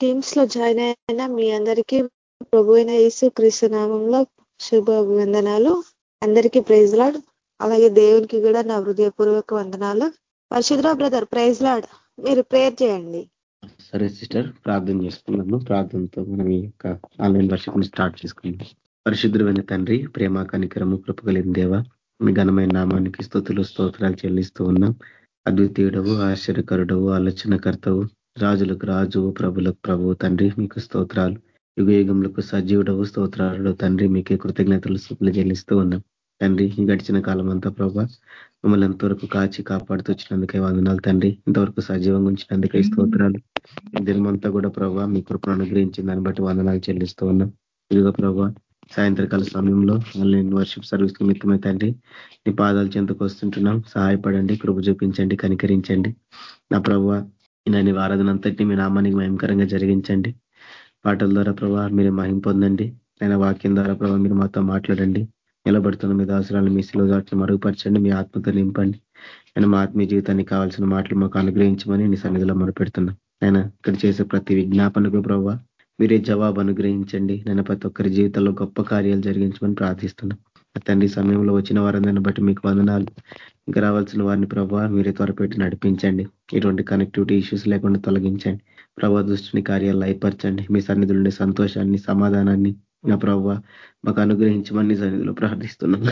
టీమ్స్లో join అయిన మీ అందరికీ ప్రభు అయిన యేసు క్రీస్తు నామంలో శుభ వందనాలు అందరికీ ప్రైజ్ లాడ్. అలాగే దేవునికి కూడా నా హృదయపూర్వక వందనాలు. పరిశుద్ర బ్రదర్ ప్రైజ్ లాడ్. మీరు ప్రేయర్ చేయండి. సరే సిస్టర్ ప్రార్థన చేసుకున్నాము ప్రార్థనతో మనం ఈ యొక్క ఆన్లైన్ వర్షం స్టార్ట్ చేసుకున్నాం పరిశుద్ధమైన తండ్రి ప్రేమ కనికరము కృపగలిగిన దేవ మీ ఘనమైన నామానికి స్థుతులు స్తోత్రాలు చెల్లిస్తూ ఉన్నాం. అద్వితీయుడవు ఆశ్చర్యకరుడవు ఆలోచనకర్తవు రాజులకు రాజు ప్రభులకు ప్రభు తండ్రి మీకు స్తోత్రాలు. యుగ యుగములకు సజీవుడవు స్తోత్రాలు. తండ్రి మీకే కృతజ్ఞతలు సుఖులు చెల్లిస్తూ ఉన్నాం. తండ్రి గడిచిన కాలం అంతా ప్రభా మమ్మల్ని ఎంతవరకు కాచి కాపాడుతూ వచ్చినందుకే వందనాలు తండ్రి. ఇంతవరకు సజీవంగా ఉంచినందుకే స్తోత్రాలు. దినమంతా కూడా ప్రభావ మీ కృపను అనుగ్రహించిన దాన్ని బట్టి వందనాలు చెల్లిస్తూ ఉన్నాం. ఇదిగో ప్రభా సాయంత్రకాల సమయంలో ఆన్లైన్ వర్షిప్ సర్వీస్ నిమిత్తమై తండ్రి నీ పాదాలు చెంతకు వస్తుంటున్నాం. సహాయపడండి కృప చూపించండి కనికరించండి. నా ప్రభావ నేను ఆరాధన అంతటిని మీ నామానికి భయంకరంగా జరిగించండి. పాటల ద్వారా ప్రభావ మీరు మహిం పొందండి. నేను వాక్యం ద్వారా ప్రభావ మీరు మాతో మాట్లాడండి. నిలబడుతున్న మీ దాసరాలు మీ శిలో దాట్లు మరుగుపరచండి. మీ ఆత్మతో నింపండి. నేను మా ఆత్మీయ జీవితానికి కావాల్సిన మాటలు మాకు అనుగ్రహించమని నీ సన్నిధిలో మొరపెడుతున్నా. నేను ఇక్కడ చేసే ప్రతి విజ్ఞాపనకు ప్రభావ మీరే జవాబు అనుగ్రహించండి. నేను ప్రతి ఒక్కరి జీవితంలో గొప్ప కార్యాలు జరిగించమని ప్రార్థిస్తున్నాను తండ్రి సమయంలో వచ్చిన వారందరిని బట్టి మీకు వందనాలు. ఇంకా రావాల్సిన వారిని ప్రభావ మీరే త్వరపెట్టి నడిపించండి. ఇటువంటి కనెక్టివిటీ ఇష్యూస్ లేకుండా తొలగించండి. ప్రభావ దృష్టిని కార్యాలు ఏర్పరచండి. మీ సన్నిధులుండే సంతోషాన్ని సమాధానాన్ని నా ప్రభావ మాకు అనుగ్రహించమని సన్నిధిలో ప్రార్థిస్తున్నాం.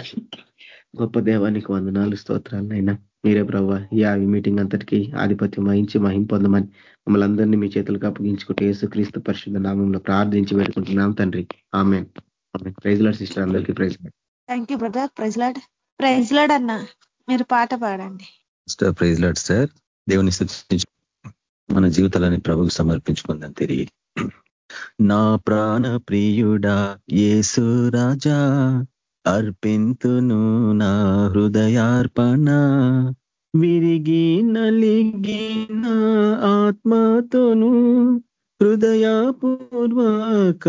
గొప్ప దేవానికి వందనాలు స్తోత్రాలైనా మీరే ప్రభావ ఈ మీటింగ్ అంతటికీ ఆధిపత్యం వహించి మహిం పొందమని మమ్మల్ని అందరినీ మీ చేతులకు అప్పగించుకుంటే యేసుక్రీస్తు పరిశుద్ధ నామంలో ప్రార్థించి పెట్టుకుంటున్నాం తండ్రి. ఆమె ప్రైజ్ లాడ్ సిస్టర్ అందరికీ praise thank you brother praise Lord praise Lord అన్న. మీరు పాట పాడండి. ప్రైజ్ లాడ్ సార్ దేవుని మన జీవితాలని ప్రభుకు సమర్పించుకుందాం తిరిగి. నా ప్రాణ ప్రియుడా యేసు రాజా అర్పింతును నా హృదయార్పణ. విరిగి నలిగిన ఆత్మతోను హృదయపూర్వక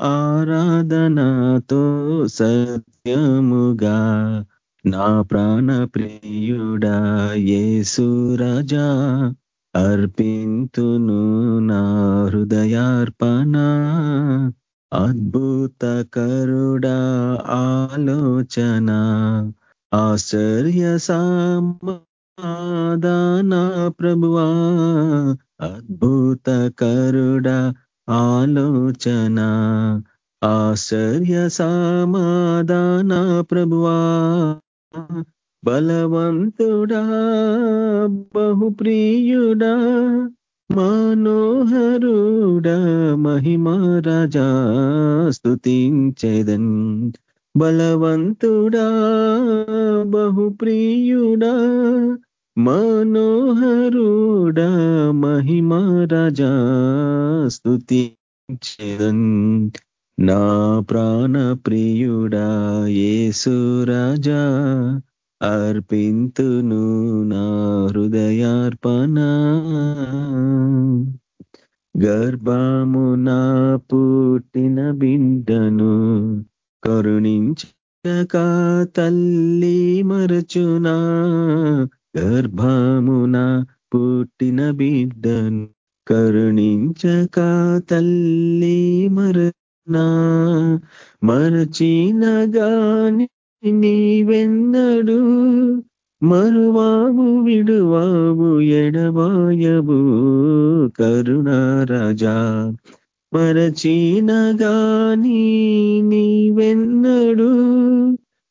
ఆరాధనతో సత్యముగా నా ప్రాణ ప్రియుడా యేసు రాజా అర్పింతును నా హృదయార్పణ. అద్భుత కరుడా ఆలోచన ఆశ్చర్య సామాదాన ప్రభువా. అద్భుత కరుడా ఆలోచన ఆశ్చర్య సమాధాన ప్రభువా. బలవంతుడా బహుప్రియుడా మనోహరుడ మహిమరాజా స్థుతించేదన్ బలవంతుడా బహుప్రియుడా మనోహరుడ మహిమరాజా స్థుతించేదన్ నా ప్రాణ ప్రియుడా ఏసురాజా అర్పింతును నా హృదయార్పణ. గర్భమున పుట్టిన బిడ్డను కరుణించక తల్లి మరచునా. గర్భమున పుట్టిన బిడ్డను కరుణించక తల్లి మరచు నా మరచినగాని నీవెన్నడు మరువావు విడువావు ఎడబాయవు కరుణారాజా మరచినగాని నీవెన్నడు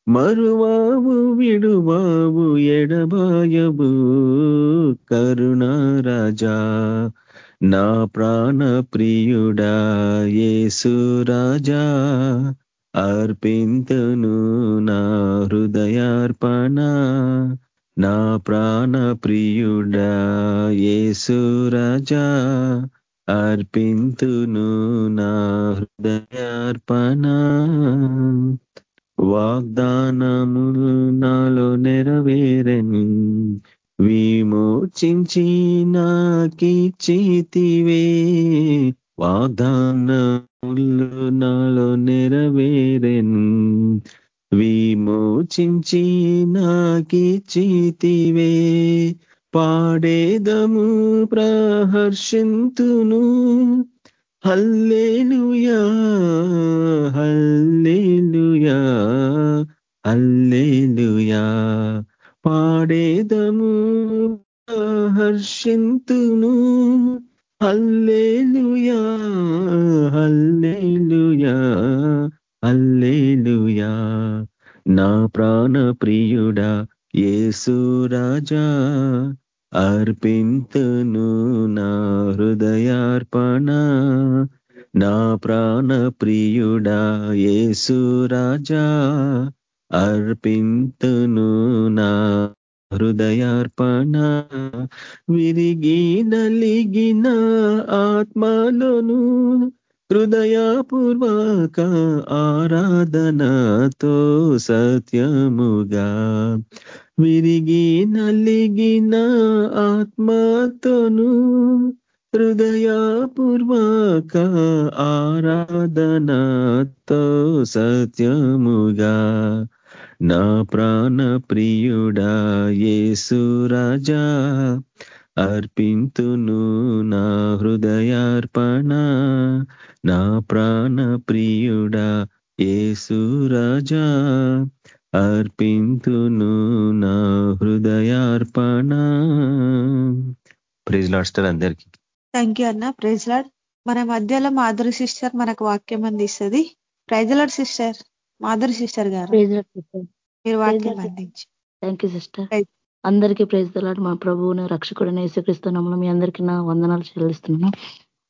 మరువావు విడువావు ఎడబాయవు కరుణారాజా నా ప్రాణ ప్రియుడా యేసురాజా అర్పింతును నా హృదయార్పణ. నా ప్రాణ ప్రియుడా యేసురాజా అర్పింతును నా హృదయార్పణ. వాగ్దానములు నాలో నెరవేరని విమోచించి నాకిచ్చితివే వాగ్దానములు నాలో నెరవేరెను. విమోచించి నాకిచ్చితివే పాడేదము ప్రహర్షింతును. Hallelujah hallelujah hallelujah. పాడేదము హర్షింతును. Hallelujah hallelujah hallelujah. నా ప్రాణ ప్రియుడా యేసు రాజా అర్పింతును నా హృదయార్పణ. నా ప్రాణ ప్రియుడా యేసు రాజా అర్పింతును నా హృదయార్పణ విరిగి నలిగిన ఆత్మలోను హృదయపూర్వక ఆరాధనతో సత్యముగా విరిగి నలిగిన ఆత్మతోను హృదయపూర్వక ఆరాధనతో సత్యముగా నా ప్రాణ ప్రియుడా యేసు రాజా అర్పింతును నా హృదయార్పణ. నా ప్రాణ ప్రియుడా యేసు రాజా అర్పింతును నా హృదయార్పణ. ప్రైజ్ లాడ్స్టర్ అందరికీ. థ్యాంక్ యూ అన్న ప్రైజ్ లాడ్ మన మధ్యలో మాధురి సిస్టర్ మనకు వాక్యం అందిస్తుంది. Praise Lord sister. Madhuri sister గారు. మీరు వాక్యం అందించి థ్యాంక్ యూ సిస్టర్. అందరికీ ప్రైజ్ దలాడు మా ప్రభువుని రక్షకుడిని యేసుక్రీస్తునామలో మీ అందరికీ నా వందనాలు చెల్లిస్తున్నాను.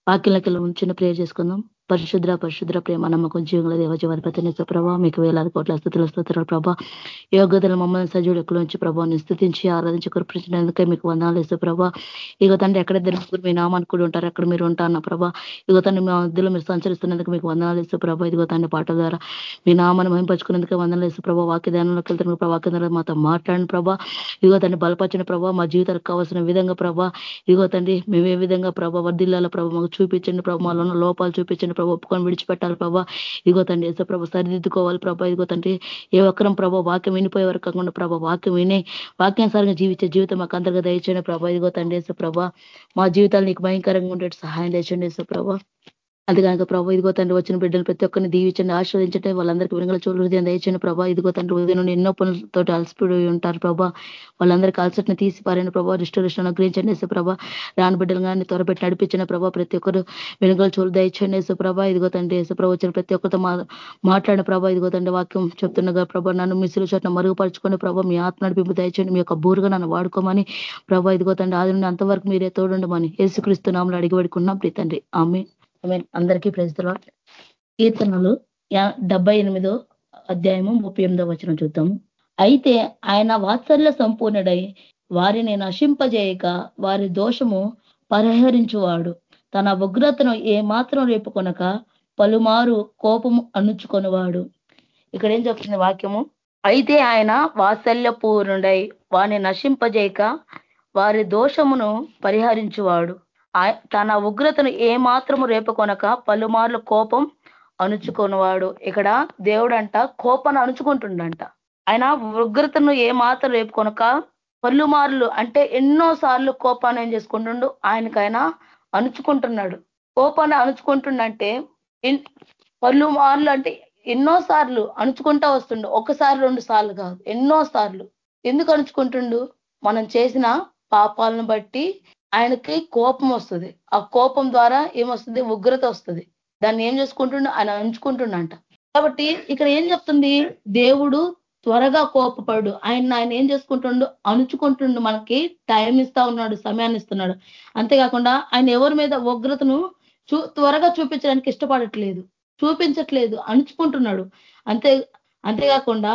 వాక్యంలోకి ఉంచిన ప్రేయర్ చేసుకుందాం. పరిశుద్ర పరిశుద్ర ప్రేమ నమ్మకం జీవుల దేవజీవధిపతిని ప్రభావ మీకు వేలాది కోట్ల స్థుతుల స్తోత్రాలు ప్రభా. యోగ్యతలు మమ్మల్ని సజీవుడు నుంచి ప్రభావాన్ని స్థుతించి ఆరాధించి కురిపించినందుకే మీకు వందనాలు ఇస్తూ ప్రభా. ఇక తండ్రి ఎక్కడిద్దరు ముగ్గురు మీ నామాన్ని కూడా ఉంటారు ఎక్కడ మీరు ఉంటారన్న ప్రభా. ఇగో తండ్రి మా మధ్యలో మీరు సంచరిస్తున్నందుకు మీకు వందనాలు ఇస్తూ ప్రభా. ఇదిగో తండ్రి పాట ద్వారా మీ నామాన్ని మహింపచ్చుకున్నందుకే వందనాలు ఇస్తూ ప్రభా. వాక్య ధ్యానంలోకి వెళ్తున్న ప్రభా వాక్య ద్వారా మాతో మాట్లాడిన ప్రభా. ఇదిగో తండ్రి బలపరిచిన ప్రభా మా జీవితాలకు కావాల్సిన విధంగా ప్రభా. ఇదిగో తండ్రి మేము ఏ విధంగా ప్రభా వర్దిల్లాల ప్రభా మాకు చూపించండి ప్రభా. మాలో లోపాలు చూపించండి ప్రభా ఒప్పుకొని విడిచిపెట్టాలి ప్రభావ ఇదిగో తండ్రి ఏసో ప్రభా సరిదిద్దుకోవాలి ప్రభావ ఇదిగో తండ్రి ఏ ఒక్కరం ప్రభా వాక్యం వినిపోయే వరకు కాకుండా ప్రభావ వాక్యం వినే వాక్యానుసారంగా జీవించే జీవితం మాకు అందరిగా దయచేయండి ప్రభావ ఇదిగో తండ్రి ఏసో ప్రభావ మా జీవితాలు నీకు భయంకరంగా ఉండే సహాయం దయచండి ఏసో ప్రభా ప్రభావ ఇదిగో తండ్రి వచ్చిన బిడ్డలు ప్రతి ఒక్కరిని దీవించండి ఆశ్రవదించండి. వాళ్ళందరికీ వినగల చోటు హృదయం దయచండి ప్రభా. ఇదిగో తండ్రి ఉదయం నుండి ఎన్నో పనులతో అలసిపోయి ఉంటారు ప్రభా. వాళ్ళందరికీ అలసటని తీసి పారిన ప్రభావ రిస్టరేషన్ అనుగ్రహించండి వేసే ప్రభా. రాని బిడ్డలు కానీ త్వరపెట్టి నడిపించిన ప్రభా. ప్రతి ఒక్కరు వెనుగల చోటు దయచండి వేసే ప్రభా. ఇదిగో తండ్రి వేసే ప్రభా వచ్చిన ప్రతి ఒక్కరితో మాట్లాడిన ప్రభా. ఇదిగో తండ్రి వాక్యం చెప్తున్నగా ప్రభా. నన్ను మిసులు చోట్ల మరుగుపరచుకొని ప్రభా. మీ ఆత్మ నడిపింపు దయచండి మీ యొక్క బూరుగా నన్ను వాడుకోమని ప్రభా. ఇదిగో తండ్రి ఆది నుండి అంతవరకు మీరే తోడుండమని యేసుక్రీస్తు నామలు అడిగి పెడుకున్నాం ప్రీతండ్రి. ఆమె అందరికీ ప్రజల కీర్తనలు డెబ్బై ఎనిమిదో అధ్యాయము ముప్పై ఎనిమిదో వచ్చిన చూద్దాము అయితే ఆయన వాత్సల్య సంపూర్ణుడై వారిని నశింపజేయక వారి దోషము పరిహరించువాడు. తన ఉగ్రతను ఏ మాత్రం రేపుకొనక పలుమారు కోపము అణుచుకొనివాడు. ఇక్కడ ఏం చెప్తుంది వాక్యము? అయితే ఆయన వాత్సల్య పూర్ణుడై వారిని నశింపజేయక వారి దోషమును పరిహరించువాడు. తన ఉగ్రతను ఏ మాత్రము రేపుకొనక పలుమార్లు కోపం అణుచుకున్నవాడు ఇక్కడ దేవుడంట కోపాన్ని అణుచుకుంటుండంట ఆయన ఉగ్రతను ఏ మాత్రం రేపుకొనక పలుమార్లు అంటే ఎన్నో సార్లు కోపాన్ని ఏం చేసుకుంటుండు? ఆయనకైనా అణుచుకుంటున్నాడు కోపాన్ని అణుచుకుంటుండంటే పలుమార్లు అంటే ఎన్నో సార్లు అణుచుకుంటా వస్తుండు. ఒకసారి రెండు సార్లు కాదు ఎన్నో సార్లు. ఎందుకు అణుచుకుంటుండు మనం చేసిన పాపాలను బట్టి ఆయనకి కోపం వస్తుంది. ఆ కోపం ద్వారా ఏమొస్తుంది? ఉగ్రత వస్తుంది. దాన్ని ఏం చేసుకుంటుండ ఆయన అంచుకుంటుండంట కాబట్టి ఇక్కడ ఏం చెప్తుంది? దేవుడు త్వరగా కోపపడు. ఆయన ఆయన ఏం చేసుకుంటుండు అణుచుకుంటుండు. మనకి టైం ఇస్తా ఉన్నాడు సమయాన్ని ఇస్తున్నాడు. అంతేకాకుండా ఆయన ఎవరి మీద ఉగ్రతను చూ త్వరగా చూపించడానికి ఇష్టపడట్లేదు. చూపించట్లేదు అణుచుకుంటున్నాడు. అంతే అంతేకాకుండా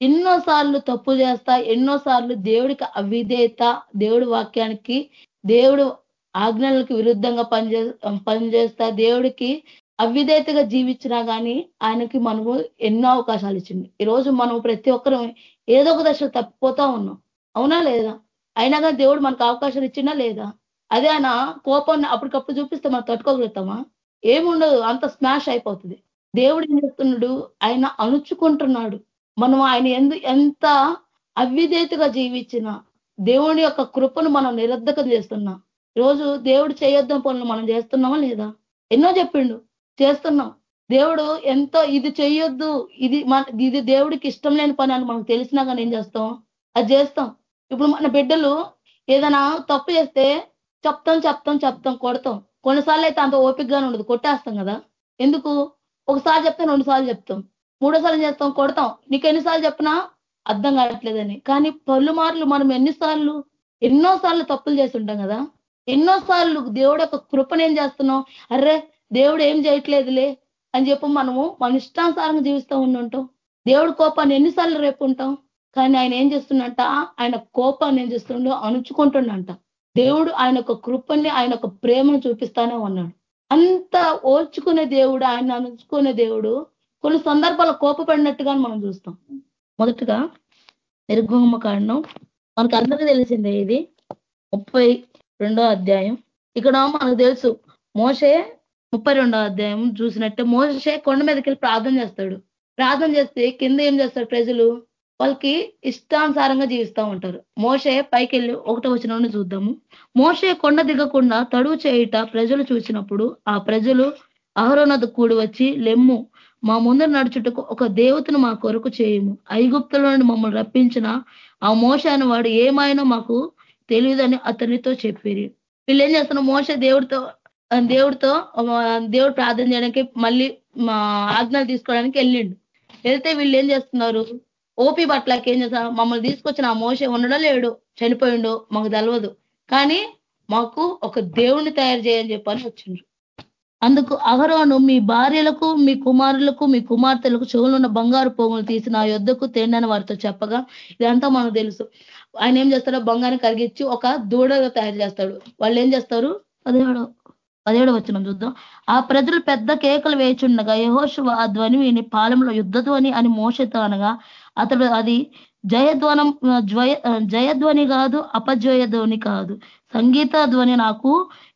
ఎన్నోసార్లు తప్పు చేస్తా ఎన్నోసార్లు దేవుడికి అవిధేయత దేవుడి వాక్యానికి దేవుడు ఆజ్ఞలకు విరుద్ధంగా పనిచే పనిచేస్తా దేవుడికి అవిధేతగా జీవించినా కానీ ఆయనకి మనము ఎన్నో అవకాశాలు ఇచ్చింది. ఈరోజు మనం ప్రతి ఒక్కరం ఏదో ఒక దశలో తప్పిపోతా ఉన్నాం. అవునా లేదా? అయినా కానీ దేవుడు మనకు అవకాశాలు ఇచ్చినా లేదా? అదే ఆయన కోపాన్ని అప్పటికప్పుడు చూపిస్తే మనం తట్టుకోగలుగుతామా? ఏముండదు అంత స్మాష్ అయిపోతుంది. దేవుడు ఏం చేస్తున్నాడు ఆయన అణుచుకుంటున్నాడు. మనం ఆయన ఎందు ఎంత అవిధేతగా జీవించినా దేవుని యొక్క కృపను మనం నిరర్ధకం చేస్తున్నాం. రోజు దేవుడు చేయొద్దాం పనులు మనం చేస్తున్నామా లేదా? ఎన్నో చెప్పిండు. చేస్తున్నాం. దేవుడు ఎంతో ఇది చేయొద్దు ఇది మన ఇది దేవుడికి ఇష్టం లేని పని అని మనకు తెలిసినా కానీ ఏం చేస్తాం? అది చేస్తాం. ఇప్పుడు మన బిడ్డలు ఏదైనా తప్పు చేస్తే చెప్తాం చెప్తాం చెప్తాం కొడతాం. కొన్నిసార్లు అయితే అంత ఓపికగానే ఉండదు. కొట్టేస్తాం కదా. ఎందుకు? ఒకసారి చెప్తాం రెండు సార్లు చెప్తాం మూడోసార్లు చేస్తాం? కొడతాం. నీకు ఎన్నిసార్లు చెప్పినా అర్థం కావట్లేదని. కానీ పళ్ళు మార్లు మనం ఎన్నిసార్లు ఎన్నోసార్లు తప్పులు చేసి ఉంటాం కదా. ఎన్నో సార్లు దేవుడు యొక్క కృపను ఏం చేస్తున్నాం అర్రే దేవుడు ఏం చేయట్లేదులే అని చెప్పి మనము మన ఇష్టానుసారంగా జీవిస్తూ ఉండుంటాం. దేవుడు కోపాన్ని ఎన్నిసార్లు రేపు ఉంటాం కానీ ఆయన ఏం చేస్తుండంట? ఆయన కోపాన్ని ఏం చేస్తుండో అణుచుకుంటుండంట. దేవుడు ఆయన యొక్క కృపని ఆయన యొక్క ప్రేమను చూపిస్తానే ఉన్నాడు. అంత ఓర్చుకునే దేవుడు ఆయన అణుచుకునే దేవుడు కొన్ని సందర్భాలు కోపపడినట్టుగా మనం చూస్తాం. మొదటగా నిర్గమ కాండం. మనకు అందరికీ తెలిసిందే ఇది. ముప్పై రెండో అధ్యాయం. ఇక్కడ మనకు తెలుసు మోసే ముప్పై రెండో అధ్యాయం చూసినట్టే మోసే కొండ మీదకి వెళ్ళి ప్రార్థన చేస్తాడు. ప్రార్థన చేస్తే కింద ఏం చేస్తారు ప్రజలు? వాళ్ళకి ఇష్టానుసారంగా జీవిస్తూ ఉంటారు. మోసే పైకి వెళ్ళి ఒకటో వచ్చిన చూద్దాము. మోసే కొండ దిగకుండా తడువు చేయుట ప్రజలు చూసినప్పుడు ఆ ప్రజలు అహరోనది కూడి వచ్చి లెమ్ము మా ముందర నడుచుటకు ఒక దేవతను మా కొరకు చేయము. ఐగుప్తుల నుండి మమ్మల్ని రప్పించిన ఆ మోస అని వాడు ఏమైనా మాకు తెలియదని అతనితో చెప్పిరి. వీళ్ళు ఏం చేస్తున్నారు? మోస దేవుడితో దేవుడితో దేవుడు ప్రార్థన చేయడానికి మళ్ళీ మా ఆజ్ఞలు తీసుకోవడానికి వెళ్ళిండు. వెళ్తే వీళ్ళు ఏం చేస్తున్నారు? ఓపి బట్లకి ఏం చేస్తారు? మమ్మల్ని తీసుకొచ్చిన ఆ మోస ఉండడం లేడు చనిపోయిండు మాకు తెలవదు. కానీ మాకు ఒక దేవుణ్ణి తయారు చేయని చెప్పని వచ్చిండ్రు. అందుకు అహరోను మీ భార్యలకు మీ కుమారులకు మీ కుమార్తెలకు చెవులున్న బంగారు పోగులు తీసి నా యుద్ధకు తేండని వారితో చెప్పగా ఇదంతా మనకు తెలుసు. ఆయన ఏం చేస్తాడో బంగారం కరిగించి ఒక దూడగా తయారు చేస్తాడు. వాళ్ళు ఏం చేస్తారు? పదిహేడు పదిహేడు వచ్చిన చూద్దాం. ఆ ప్రజలు పెద్ద కేకలు వేచుండగా యహోశు ఆ ధ్వని విని పాలెంలో యుద్ధ ధ్వని అని మోసతో అనగా అతడు అది జయధ్వనం జయ జయధ్వని కాదు అపజయ ధ్వని కాదు. సంగీత ధ్వని నాకు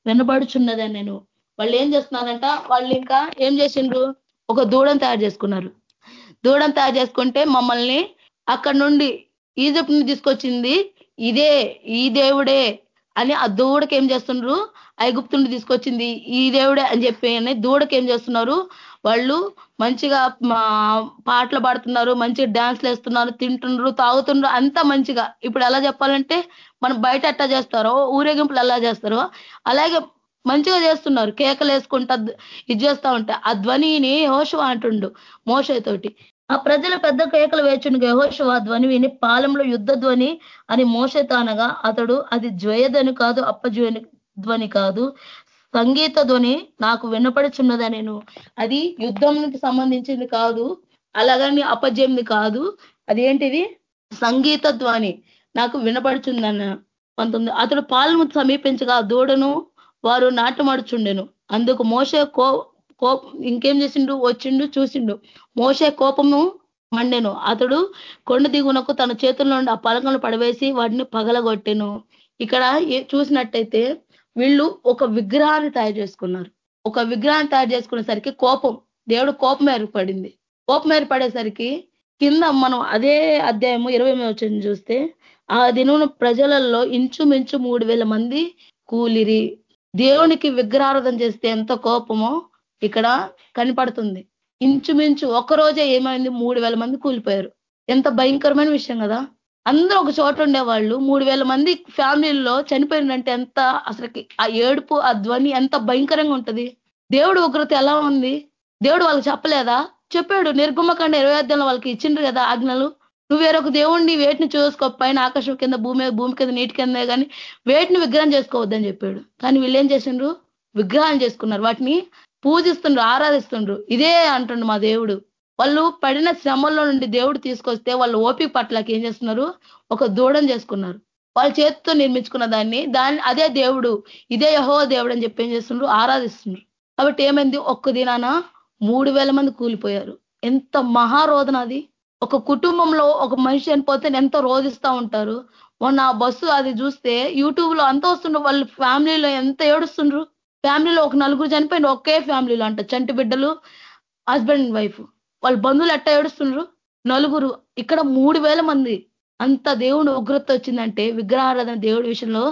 వినబడుచున్నదని నేను. వాళ్ళు ఏం చేస్తున్నారంట? వాళ్ళు ఇంకా ఏం చేసిండ్రు? ఒక దూడను తయారు చేసుకున్నారు. దూడను తయారు చేసుకుంటే మమ్మల్ని అక్కడ నుండి ఈజిప్ట్ నుండి తీసుకొచ్చింది ఇదే ఈ దేవుడే అని ఆ దూడకి ఏం చేస్తుండ్రు? ఐగుప్తు నుండి తీసుకొచ్చింది ఈ దేవుడే అని చెప్పి అని దూడకి ఏం చేస్తున్నారు? వాళ్ళు మంచిగా పాటలు పాడుతున్నారు మంచిగా డ్యాన్స్లు వేస్తున్నారు తింటుండ్రు తాగుతుండ్రు అంతా మంచిగా. ఇప్పుడు ఎలా చెప్పాలంటే మనం బయట ఎట్టా చేస్తారో ఊరేగింపులు ఎలా చేస్తారో అలాగే మంచిగా చేస్తున్నారు. కేకలు వేసుకుంటా ఇది చేస్తా ఉంటే ఆ ధ్వనిని హోషవ అంటుండు మోసతోటి ఆ ప్రజలు పెద్ద కేకలు వేచుండగా యహోషవ ధ్వని విని పాలెంలో యుద్ధ ధ్వని అని మోసతో అనగా అతడు అది జ్వయధ్వని కాదు అప్పజ్వని ధ్వని కాదు సంగీత ధ్వని నాకు వినపడుచున్నదా నేను. అది యుద్ధంకి సంబంధించింది కాదు అలాగని అపజయంది కాదు అదేంటిది? సంగీత ధ్వని నాకు వినపడుచుందన్న. పంతొమ్మిది అతడు పాలము సమీపించగా దూడను వారు నాటమాడుచుండెను. అందుకు మోసే కో కోప ఇంకేం చేసిండు? వచ్చిండు చూసిండు. మోసే కోపము మండెను. అతడు కొండ దిగునకు తన చేతుల్లో నుండి ఆ పలకలను పడవేసి వాటిని పగలగొట్టెను. ఇక్కడ చూసినట్టయితే వీళ్ళు ఒక విగ్రహాన్ని తయారు చేసుకున్నారు. ఒక విగ్రహాన్ని తయారు చేసుకునేసరికి కోపం దేవుడు కోపం ఏర్పడింది. కోపం ఏర్పడేసరికి కింద మనం అదే అధ్యాయము ఇరవై వచ్చింది చూస్తే ఆ దినం ప్రజలలో ఇంచుమించు మూడు మంది కూలిరి. దేవునికి విగ్రహారాధన చేస్తే ఎంత కోపమో ఇక్కడ కనపడుతుంది. ఇంచుమించు ఒక్కరోజే ఏమైంది? మూడు మంది కూలిపోయారు. ఎంత భయంకరమైన విషయం కదా. అందరూ ఒక చోట ఉండేవాళ్ళు. మూడు వేల మంది ఫ్యామిలీల్లో చనిపోయిందంటే ఎంత అసలుకి ఆ ఏడుపు ఆ ధ్వని ఎంత భయంకరంగా ఉంటది. దేవుడు ఉగ్రత ఎలా ఉంది? దేవుడు వాళ్ళకి చెప్పలేదా? చెప్పాడు. నిర్గుమ్మకండ ఇరవై అధ్యాయంలో వాళ్ళకి ఇచ్చిండ్రు కదా ఆజ్ఞలు. నువ్వు వేరొక దేవుణ్ణి వేటిని చూసుకో పైన ఆకాశం కింద భూమి భూమి కింద నీటి కింద కానీ వేటిని విగ్రహం చేసుకోవద్దని చెప్పాడు. కానీ వీళ్ళు ఏం చేసిండ్రు? విగ్రహాలు చేసుకున్నారు. వాటిని పూజిస్తుండ్రు ఆరాధిస్తుండ్రు. ఇదే అంటుండ్రు మా దేవుడు. వాళ్ళు పడిన శ్రమల్లో నుండి దేవుడు తీసుకొస్తే వాళ్ళు ఓపిక పట్లకి ఏం చేస్తున్నారు? ఒక దూడం చేసుకున్నారు. వాళ్ళ చేతితో నిర్మించుకున్న దాన్ని దాన్ని అదే దేవుడు ఇదే యహో దేవుడు అని చెప్పి ఏం చేస్తుండ్రు? ఆరాధిస్తుండ్రు. కాబట్టి ఏమైంది? ఒక్క దినాన మూడు మంది కూలిపోయారు. ఎంత మహారోధన అది. ఒక కుటుంబంలో ఒక మనిషి చనిపోతే ఎంతో రోధిస్తూ ఉంటారు. మొన్న ఆ బస్సు అది చూస్తే యూట్యూబ్లో అంత వస్తుండ్రు వాళ్ళు ఫ్యామిలీలో ఎంత ఏడుస్తుండ్రు. ఫ్యామిలీలో ఒక నలుగురు చనిపోయిన ఒకే ఫ్యామిలీలో అంట చంటి బిడ్డలు హస్బెండ్ వైఫ్. వాళ్ళ బంధువులు ఎట్ట ఏడుస్తుండ్రు? నలుగురు. ఇక్కడ మూడు మంది. అంత దేవుడు ఉగ్రత వచ్చిందంటే విగ్రహారాధన దేవుడి విషయంలో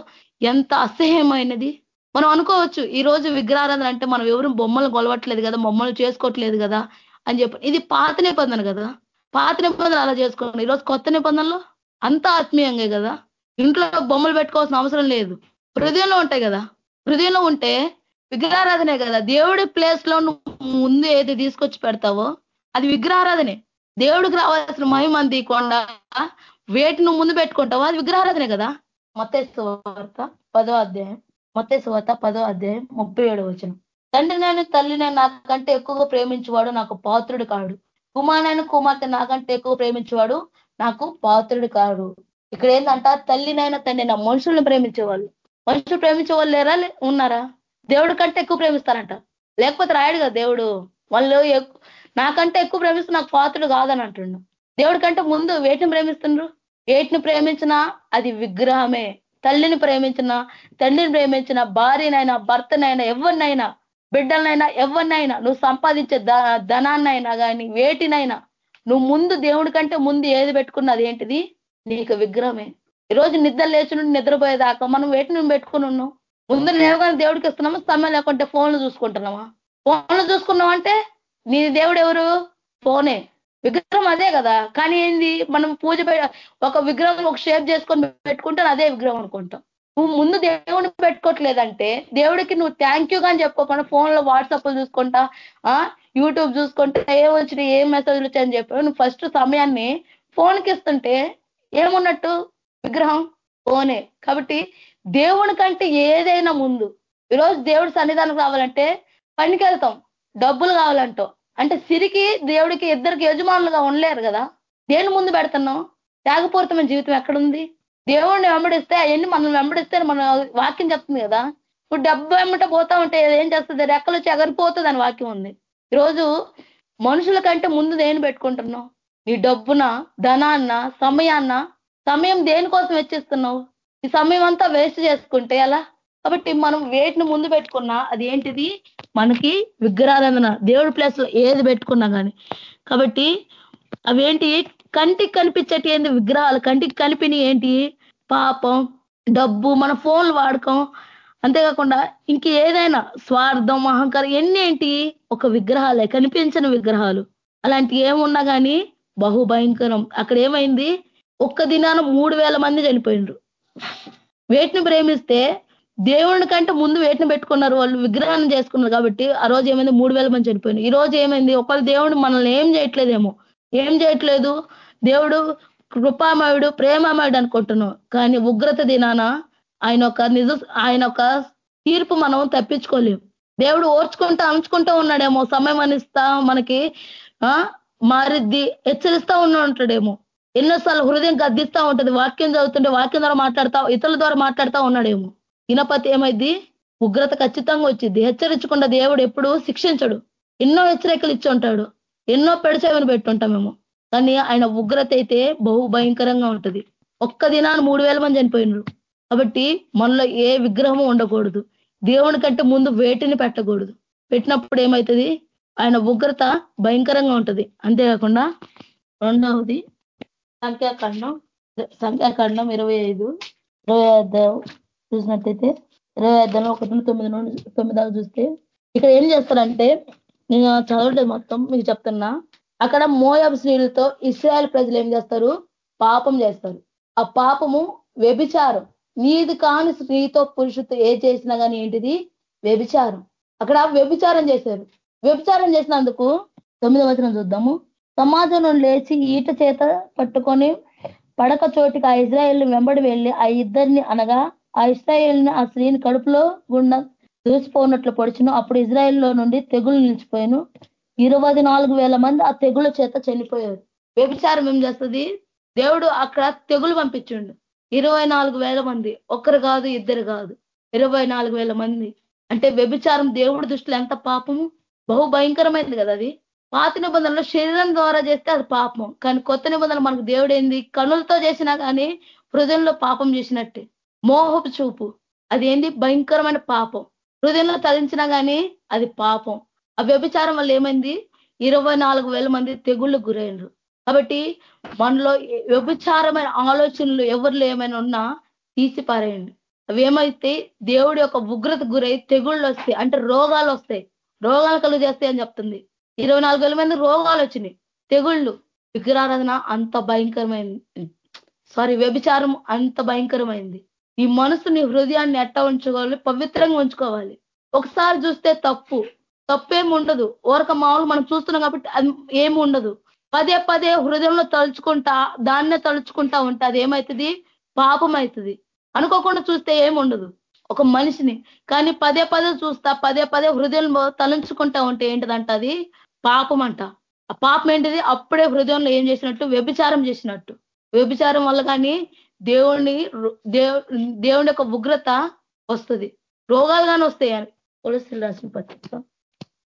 ఎంత అసహ్యమైనది. మనం అనుకోవచ్చు ఈ రోజు విగ్రహారాధన అంటే మనం ఎవరు బొమ్మలు కొలవట్లేదు కదా బొమ్మలు చేసుకోవట్లేదు కదా అని చెప్పి. ఇది పాత నిబంధన కదా. పాత నిబంధన అలా చేసుకోండి. ఈరోజు కొత్త నిబంధనలో అంత ఆత్మీయంగా కదా. ఇంట్లో బొమ్మలు పెట్టుకోవాల్సిన అవసరం లేదు. హృదయంలో ఉంటాయి కదా. హృదయంలో ఉంటే విగ్రహారాధనే కదా. దేవుడి ప్లేస్లో నువ్వు ముందు ఏది తీసుకొచ్చి పెడతావో అది విగ్రహారాధనే. దేవుడికి రావాల్సిన మహిమంది కొండ. వేటి నువ్వు ముందు పెట్టుకుంటావో అది విగ్రహారాధనే కదా. మొత్త వార్త పదో అధ్యాయం. మొత్తేసు వార్త పదో అధ్యాయం ముప్పై ఏడు వచ్చిన తండ్రి నేను తల్లి నేను నాకంటే ఎక్కువగా ప్రేమించేవాడు నాకు పాత్రుడు కాడు. కుమారునైన కుమార్తె నాకంటే ఎక్కువ ప్రేమించేవాడు నాకు పాత్రుడు కాడు. ఇక్కడ ఏంటంట తల్లినైనా తండ్రి నా ప్రేమించేవాళ్ళు. మనుషులు ప్రేమించే వాళ్ళు లేరా? ఉన్నారా? దేవుడి కంటే ఎక్కువ ప్రేమిస్తారంట. లేకపోతే రాయడు కదా దేవుడు? వాళ్ళు నాకంటే ఎక్కువ ప్రేమిస్తే నాకు పాత్రుడు కాదని అంటుండు. దేవుడి కంటే ముందు వేటిని ప్రేమిస్తుండ్రు? వేటిని ప్రేమించినా అది విగ్రహమే. తల్లిని ప్రేమించిన తండ్రిని ప్రేమించిన భార్యనైనా భర్తనైనా ఎవరినైనా బిడ్డలనైనా ఎవరినైనా నువ్వు సంపాదించే ధనాన్నైనా కానీ వేటినైనా నువ్వు ముందు దేవుడి కంటే ముందు ఏది పెట్టుకున్నది ఏంటిది? నీకు విగ్రహమే. ఈరోజు నిద్ర లేచి నుండి నిద్రపోయేదాకా మనం వేటిని పెట్టుకుని ఉన్నాం? ముందు నేను కానీ దేవుడికి ఇస్తున్నామా? సమయం లేకుంటే ఫోన్లు చూసుకుంటున్నామా? ఫోన్లు చూసుకున్నాం అంటే నీ దేవుడు ఎవరు? ఫోనే. విగ్రహం అదే కదా. కానీ ఏంది? మనం పూజ ఒక విగ్రహం ఒక షేప్ చేసుకొని పెట్టుకుంటే అదే విగ్రహం అనుకుంటాం. నువ్వు ముందు దేవుడిని పెట్టుకోవట్లేదంటే దేవుడికి నువ్వు థ్యాంక్ యూ అని చెప్పుకోకుండా ఫోన్లో వాట్సాప్ చూసుకుంటా యూట్యూబ్ చూసుకుంటా ఏం వచ్చినా ఏం మెసేజ్లు వచ్చాయని చెప్పి నువ్వు ఫస్ట్ సమయాన్ని ఫోన్కి ఇస్తుంటే ఏమున్నట్టు? విగ్రహం ఫోనే కాబట్టి దేవుని కంటే ఏదైనా ముందు. ఈరోజు దేవుడి సన్నిధానం కావాలంటే పనికి వెళ్తాం డబ్బులు కావాలంటాం. అంటే సిరికి దేవుడికి ఇద్దరికి యజమానులుగా ఉండలేరు కదా. దేని ముందు పెడుతున్నాం త్యాగపూరితమైన జీవితం ఎక్కడుంది? దేవుడిని వెంబడిస్తే అవన్నీ మనం వెంబడిస్తే మన వాక్యం చెప్తుంది కదా. ఇప్పుడు డబ్బు వెంబట పోతా ఉంటే ఏం చేస్తుంది? రెక్కలు చెగరిపోతుంది అని వాక్యం ఉంది. ఈరోజు మనుషుల కంటే ముందు దేని పెట్టుకుంటున్నావు? నీ డబ్బున ధనాన్న సమయాన్న? సమయం దేనికోసం వెచ్చిస్తున్నావు ఈ సమయం అంతా వేస్ట్ చేసుకుంటే అలా కాబట్టి మనం వేటిని ముందు పెట్టుకున్నా అది ఏంటిది? మనకి విగ్రహారాధన దేవుడి ప్లేస్లో ఏది పెట్టుకున్నా కానీ కాబట్టి అవేంటి? కంటికి కనిపించేటి ఏంటి విగ్రహాలు? కంటికి కనిపిని ఏంటి? పాపం డబ్బు మన ఫోన్లు వాడకం. అంతేకాకుండా ఇంక ఏదైనా స్వార్థం అహంకారం ఎన్ని ఏంటి? ఒక విగ్రహాలే కనిపించిన విగ్రహాలు. అలాంటి ఏమున్నా కానీ బహుభయంకరం. అక్కడ ఏమైంది? ఒక్క దినాన మూడు మంది చనిపోయినరు వేటిని ప్రేమిస్తే దేవుని కంటే ముందు వేటిని పెట్టుకున్నారు వాళ్ళు? విగ్రహాన్ని చేసుకున్నారు కాబట్టి ఆ రోజు ఏమైంది? మూడు వేల మంది చనిపోయినారు. ఈ రోజు ఏమైంది? ఒకళ్ళు దేవుడు మనల్ని ఏం చేయట్లేదేమో. ఏం చేయట్లేదు? దేవుడు కృపామయుడు ప్రేమమయుడు అనుకుంటున్నాం. కానీ ఉగ్రత దినాన ఆయన ఒక నిజ ఆయన ఒక తీర్పు మనం తప్పించుకోలేం. దేవుడు ఓర్చుకుంటూ అంచుకుంటూ ఉన్నాడేమో. సమయం అనిస్తా మనకి మారిద్ది హెచ్చరిస్తా ఉంటాడేమో. ఎన్నోసార్లు హృదయం గద్దిస్తా ఉంటుంది. వాక్యం చదువుతుంటే వాక్యం ద్వారా మాట్లాడతా ఇతరుల ద్వారా మాట్లాడుతూ ఉన్నాడేమో. ఇనపతి ఏమైంది ఉగ్రత ఖచ్చితంగా వచ్చింది హెచ్చరించకుండా దేవుడు ఎప్పుడు శిక్షించడు. ఎన్నో హెచ్చరికలు ఇచ్చి ఉంటాడు. ఎన్నో పెడచేవని పెట్టుంటామేమో. కానీ ఆయన ఉగ్రత అయితే బహు భయంకరంగా ఉంటుంది. ఒక్క దినాన్ని మూడు వేల మంది చనిపోయినారు. కాబట్టి మనలో ఏ విగ్రహము ఉండకూడదు. దేవుని కంటే ముందు వేటిని పెట్టకూడదు. పెట్టినప్పుడు ఏమవుతుంది ఆయన ఉగ్రత భయంకరంగా ఉంటుంది. అంతేకాకుండా రెండవది సంఖ్యాకాండం. సంఖ్యాకాండం ఇరవై ఐదు ఇరవై అధ్యాయం చూసినట్టయితే ఇరవై అధ్యాయం ఒకటి తొమ్మిది నుండి తొమ్మిది దాకా చూస్తే ఇక్కడ ఏం చేస్తారంటే నేను చదవలేదు మొత్తం మీకు చెప్తున్నా. అక్కడ మోయాబ్ స్త్రీలతో ఇస్రాయల్ ప్రజలు ఏం చేస్తారు? పాపం చేస్తారు. ఆ పాపము వ్యభిచారం. నీది కాని స్త్రీతో పురుషుతో ఏ చేసినా కానీ ఏంటిది? వ్యభిచారం. అక్కడ వ్యభిచారం చేశారు. వ్యభిచారం చేసినందుకు తొమ్మిది వచనం చూద్దాము. సమాజంలో లేచి ఈట చేత పట్టుకొని పడక చోటికి ఆ ఇజ్రాయేల్ వెంబడి వెళ్ళి ఆ ఇద్దరిని అనగా ఆ ఇస్రాయేల్ని ఆ స్త్రీని కడుపులో గుండా దూసిపోనట్లు పొడిచిను అప్పుడు ఇజ్రాయెల్లో నుండి తెగులు నిలిచిపోయాను. ఇరవై నాలుగు వేల మంది ఆ తెగుల చేత చనిపోయారు. వ్యభిచారం ఏం చేస్తుంది? దేవుడు అక్కడ తెగులు పంపించిండు. ఇరవై నాలుగు వేల మంది. ఒక్కరు కాదు ఇద్దరు కాదు. ఇరవై నాలుగు వేల మంది. అంటే వ్యభిచారం దేవుడి దృష్టిలో ఎంత పాపము బహు భయంకరమైంది కదా అది. పాత నిబంధనలు శరీరం ద్వారా చేస్తే అది పాపం. కానీ కొత్త నిబంధనలు మనకు దేవుడు ఏంది? కనులతో చేసినా కానీ హృదయంలో పాపం చేసినట్టే. మోహపు చూపు. అది ఏంది? భయంకరమైన పాపం. హృదయంలో తలించినా కానీ అది పాపం. ఆ వ్యభిచారం వల్ల ఏమైంది? ఇరవై మంది తెగుళ్ళు గురైనరు కాబట్టి మనలో వ్యభిచారమైన ఆలోచనలు ఎవరిలో ఏమైనా ఉన్నా తీసి పారేయండి. అవి ఏమైతే దేవుడి యొక్క ఉగ్రత గురై తెగుళ్ళు వస్తాయి అంటే రోగాలు వస్తాయి. రోగాలు కలుగు చేస్తాయి అని చెప్తుంది. ఇరవై నాలుగు వేల మంది రోగాలు వచ్చినాయి. తెగుళ్ళు విగ్రహారాధన అంత భయంకరమైంది. సారీ వ్యభిచారం అంత భయంకరమైంది. ఈ మనసుని హృదయాన్ని ఎట్ట ఉంచుకోవాలి? పవిత్రంగా ఉంచుకోవాలి. ఒకసారి చూస్తే తప్పు. తప్పేం ఉండదు ఓరక మామూలు మనం చూస్తున్నాం కాబట్టి ఏమి ఉండదు పదే పదే హృదయంలో తలుచుకుంటా దాన్నే తలుచుకుంటా ఉంటే అది ఏమవుతుంది పాపం అవుతుంది అనుకోకుండా చూస్తే ఏమి ఉండదు ఒక మనిషిని. కానీ పదే పదే చూస్తా పదే పదే హృదయంలో తలంచుకుంటా ఉంటే ఏంటిదంట అది? పాపం అంట ఆ పాపం ఏంటిది? అప్పుడే హృదయంలో ఏం చేసినట్టు? వ్యభిచారం చేసినట్టు. వ్యభిచారం వల్ల కానీ దేవుణ్ణి దేవుని యొక్క ఉగ్రత వస్తుంది. రోగాలు కానీ వస్తాయి. అని తులసి రాసిన పత్రిక.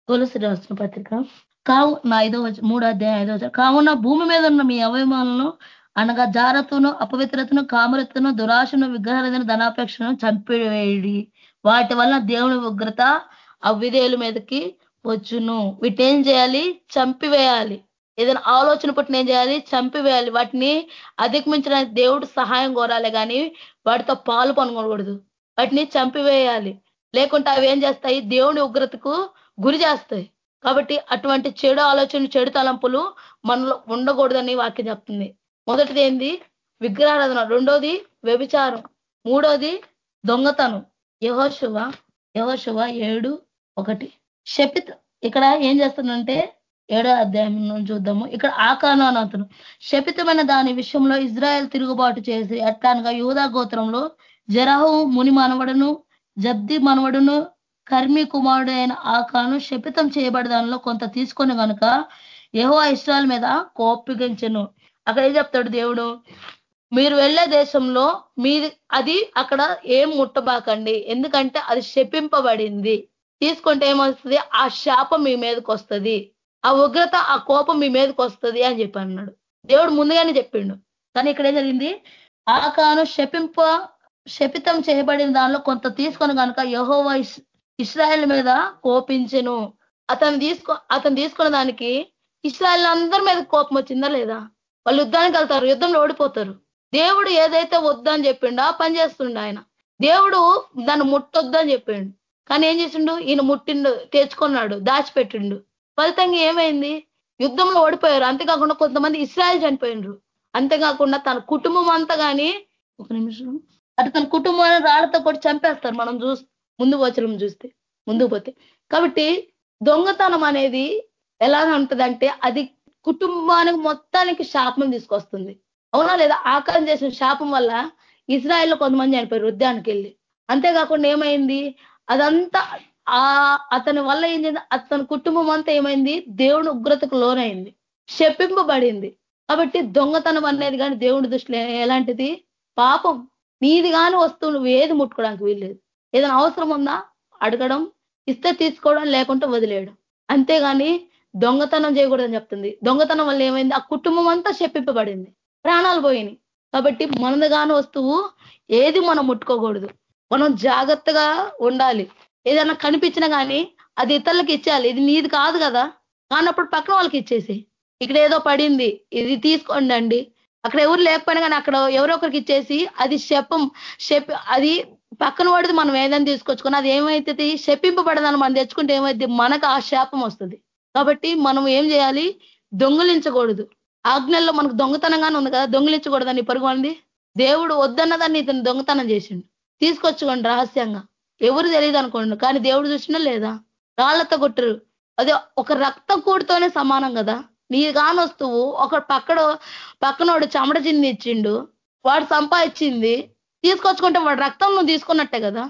తులసి రాసిన పత్రిక. కావు నా ఐదో మూడో అధ్యాయం ఐదో కావున భూమి మీద ఉన్న మీ అవయవాలను అనగా జారత్వను అపవిత్రతను కామరత్వను దురాశను విగ్రహాలను ధనాపేక్షను చంపివేయడి. వాటి వల్ల దేవుని ఉగ్రత అవిధేయుల మీదకి వచ్చును. వీటేం చేయాలి? చంపివేయాలి. ఏదైనా ఆలోచన పుట్టిన ఏం చేయాలి? చంపివేయాలి. వాటిని అధిగమించడానికి దేవుడు సహాయం కోరాలి కానీ వాటితో పాలు పనుకోకూడదు. వాటిని చంపివేయాలి. లేకుంటే అవి ఏం చేస్తాయి? దేవుని ఉగ్రతకు గురి చేస్తాయి. కాబట్టి అటువంటి చెడు ఆలోచన చెడు తలంపులు మనలో ఉండకూడదని వాక్యం చెప్తుంది. మొదటిది ఏంది? విగ్రహారాధన. రెండోది వ్యభిచారం. మూడోది దొంగతనం. యహోశువ యహోశువ ఏడు ఒకటి. శపిత్ ఇక్కడ ఏం చేస్తుందంటే ఏడో అధ్యాయం చూద్దాము. ఇక్కడ ఆకాను అతను శపితమైన దాని విషయంలో ఇజ్రాయెల్ తిరుగుబాటు చేసి అట్లానగా యూదా గోత్రంలో జరాహు ముని మనవడును జబ్ది మనవడును కర్మి కుమారుడు అయిన ఆకాను శపితం చేయబడి దానిలో కొంత తీసుకొని కనుక యహో ఇష్టాల మీద కోపగించను అక్కడ ఏం చెప్తాడు దేవుడు? మీరు వెళ్ళే దేశంలో మీది అది అక్కడ ఏం ముట్టబాకండి. ఎందుకంటే అది శపింపబడింది. తీసుకుంటే ఏమొస్తుంది? ఆ శాపం మీ మీదకి వస్తుంది. ఆ ఉగ్రత ఆ కోపం మీ మీదకి వస్తుంది అని చెప్పి అన్నాడు. దేవుడు ముందుగానే చెప్పిండు. కానీ ఇక్కడ ఏం జరిగింది? ఆకాను శపింప శపితం చేయబడిన దానిలో కొంత తీసుకొని కనుక యహోవ ఇస్రాయల్ మీద కోపించెను. అతను తీసుకో అతను తీసుకున్న దానికి ఇస్రాయల్ అందరి మీద కోపం వచ్చిందా లేదా? వాళ్ళు యుద్ధానికి వెళ్తారు యుద్ధంలో ఓడిపోతారు. దేవుడు ఏదైతే వద్దని చెప్పిండో పని చేస్తుండ ఆయన. దేవుడు దాన్ని ముట్టొద్దని చెప్పిండు. కానీ ఏం చేసిండు? ఈయన ముట్టిండు తెచ్చుకున్నాడు దాచిపెట్టిండు. ఫలితంగా ఏమైంది? యుద్ధంలో ఓడిపోయారు. అంతేకాకుండా కొంతమంది ఇస్రాయల్ చనిపోయినరు అంతేకాకుండా తన కుటుంబం అంతా కానీ ఒక నిమిషం. అటు తన కుటుంబాన్ని రాళ్ళతో కూడా చంపేస్తారు. మనం చూస్తాం ముందు వచనం చూస్తే ముందుకు పోతే. కాబట్టి దొంగతనం అనేది ఎలా ఉంటుందంటే అది కుటుంబానికి మొత్తానికి శాపం తీసుకొస్తుంది. అవునా లేదా? ఆకారం చేసిన శాపం వల్ల ఇజ్రాయెల్లో కొంతమంది చనిపోయారు వృద్ధానికి వెళ్ళి. అంతేకాకుండా ఏమైంది? అదంతా ఆ అతని వల్ల ఏం చేసింది? అతని కుటుంబం అంతా ఏమైంది? దేవుని ఉగ్రతకు లోనైంది. శపింపబడింది. కాబట్టి దొంగతనం అనేది కానీ దేవుడి దృష్టిలో ఎలాంటిది? పాపం. నీది కానీ వస్తువు నువ్వు ఏది ముట్టుకోవడానికి వీల్లేదు. ఏదైనా అవసరం ఉందా? అడగడం ఇస్తే తీసుకోవడం లేకుంటే వదిలేయడం. అంతేగాని దొంగతనం చేయకూడదని చెప్తుంది. దొంగతనం వల్ల ఏమైంది? ఆ కుటుంబం అంతా చెప్పింపబడింది. ప్రాణాలు పోయినాయి. కాబట్టి మనదుగాని వస్తువు ఏది మనం ముట్టుకోకూడదు. మనం జాగ్రత్తగా ఉండాలి. ఏదైనా కనిపించినా కానీ అది ఇతరులకు ఇచ్చేయాలి. ఇది నీది కాదు కదా. కానప్పుడు పక్కన వాళ్ళకి ఇచ్చేసి ఇక్కడ ఏదో పడింది. ఇది తీసుకోండి అక్కడ ఎవరు లేకపోయినా కానీ అక్కడ ఎవరో ఒకరికి ఇచ్చేసి అది శపం శప అది పక్కన వాడిది మనం ఏదైనా తీసుకొచ్చుకొని అది ఏమైతుంది? శపింపబడదని మనం తెచ్చుకుంటే ఏమైంది మనకు ఆ శాపం వస్తుంది. కాబట్టి మనం ఏం చేయాలి? దొంగిలించకూడదు. ఆజ్ఞల్లో మనకు దొంగతనంగానే ఉంది కదా దొంగిలించకూడదని పరుగుంది దేవుడు వద్దన్నదాన్ని ఇతను దొంగతనం చేసిండు. తీసుకొచ్చుకోండి రహస్యంగా. ఎవరు తెలియదు అనుకోండి కానీ దేవుడు చూసినా లేదా? రాళ్ళతో కొట్టరు. అదే ఒక రక్త కూడితోనే సమానం కదా. నీ కాని వస్తువు ఒక పక్కన పక్కనోడు చెమట చిన్ని ఇచ్చిండు వాడు సంపాదించింది తీసుకొచ్చుకుంటే వాడు రక్తం నువ్వు తీసుకున్నట్టే కదా.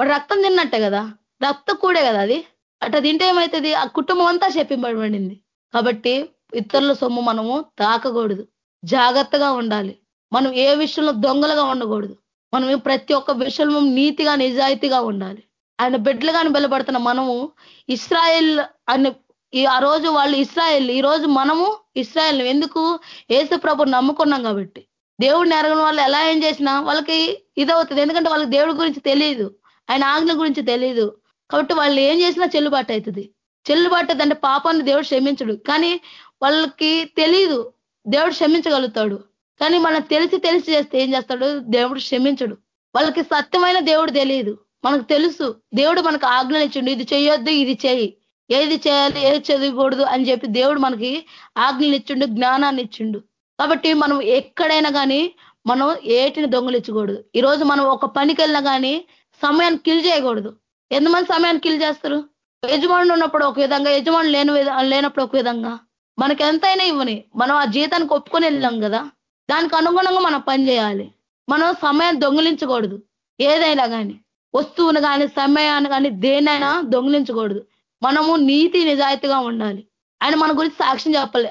వాడు రక్తం తిన్నట్టే కదా. రక్త కూడే కదా అది. అట్లా తింటే ఏమవుతుంది ఆ కుటుంబం అంతా చెప్పింపబడింది కాబట్టి ఇతరుల సొమ్ము మనము తాకకూడదు. జాగ్రత్తగా ఉండాలి. మనం ఏ విషయంలో దొంగలుగా ఉండకూడదు. మనం ప్రతి ఒక్క విషయంలో నీతిగా నిజాయితీగా ఉండాలి. ఆయన బిడ్డలుగాని బలపడుతున్న మనము ఇస్రాయల్ అని ఆ రోజు వాళ్ళు ఇస్రాయల్ ఈ రోజు మనము ఇస్రాయల్ ఎందుకు? ఏసు ప్రభు నమ్ముకున్నాం కాబట్టి. దేవుడిని ఎరగని వాళ్ళు ఎలా ఏం చేసినా వాళ్ళకి ఇదవుతుంది. ఎందుకంటే వాళ్ళకి దేవుడి గురించి తెలియదు ఆయన ఆజ్ఞ గురించి తెలియదు కాబట్టి వాళ్ళు ఏం చేసినా చెల్లుబాటు అవుతుంది. చెల్లుబాటు అంటే పాపాన్ని దేవుడు క్షమించడు. కానీ వాళ్ళకి తెలియదు దేవుడు క్షమించగలుగుతాడు. కానీ మనం తెలిసి తెలిసి చేస్తే ఏం చేస్తాడు? దేవుడు క్షమించడు. వాళ్ళకి సత్యమైన దేవుడు తెలియదు మనకు తెలుసు. దేవుడు మనకు ఆజ్ఞలు ఇచ్చిండు. ఇది చేయొద్దు ఇది చేయి ఏది చేయాలి ఏది చదివకూడదు అని చెప్పి దేవుడు మనకి ఆజ్ఞలు ఇచ్చిండు జ్ఞానాన్ని ఇచ్చిండు. కాబట్టి మనం ఎక్కడైనా కానీ మనం ఏటిని దొంగలించకూడదు. ఈరోజు మనం ఒక పనికి వెళ్ళినా కానీ సమయాన్ని కిల్ చేయకూడదు. ఎంతమంది సమయాన్ని కిల్ చేస్తారు? యజమానులు ఉన్నప్పుడు ఒక విధంగా యజమానులు లేని లేనప్పుడు ఒక విధంగా. మనకి ఎంతైనా ఇవ్వని. మనం ఆ జీతానికి ఒప్పుకొని వెళ్ళాం కదా. దానికి అనుగుణంగా మనం పని చేయాలి. మనం సమయాన్ని దొంగిలించకూడదు. ఏదైనా కానీ వస్తువును కానీ సమయాన్ని కానీ దేనైనా దొంగిలించకూడదు. మనము నీతి నిజాయితీగా ఉండాలి. ఆయన మన గురించి సాక్ష్యం చెప్పాలి.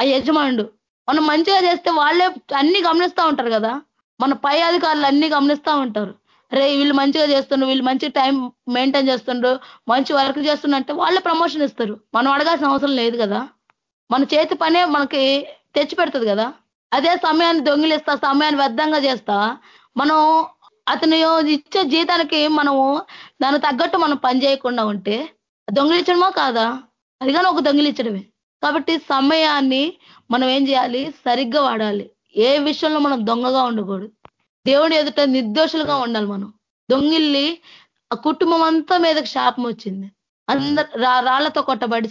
ఆ యజమానుడు మనం మంచిగా చేస్తే వాళ్ళే అన్ని గమనిస్తూ ఉంటారు కదా. మన పై అధికారులు అన్ని గమనిస్తూ ఉంటారు. రే వీళ్ళు మంచిగా చేస్తుండ్రు వీళ్ళు మంచి టైం మెయింటైన్ చేస్తుండ్రు మంచి వర్క్ చేస్తుండంటే వాళ్ళే ప్రమోషన్ ఇస్తారు. మనం అడగాల్సిన అవసరం లేదు కదా. మన చేతి పనే మనకి తెచ్చి పెడుతుంది కదా. అదే సమయాన్ని దొంగిలిస్తా సమయాన్ని వ్యర్థంగా చేస్తా. మనం అతను ఇచ్చే జీతానికి మనము దానికి తగ్గట్టు మనం పని చేయకుండా ఉంటే దొంగిలించడమా కాదా? అది కానీ ఒక దొంగిలించడమే. కాబట్టి సమయాన్ని మనం ఏం చేయాలి? సరిగ్గా వాడాలి. ఏ విషయంలో మనం దొంగగా ఉండకూడదు. దేవుని ఎదుట నిర్దోషులుగా ఉండాలి మనం. దొంగిల్లి ఆ కుటుంబం అంతా మీదకి శాపం వచ్చింది. అందరు రాళ్ళతో కొట్టబడి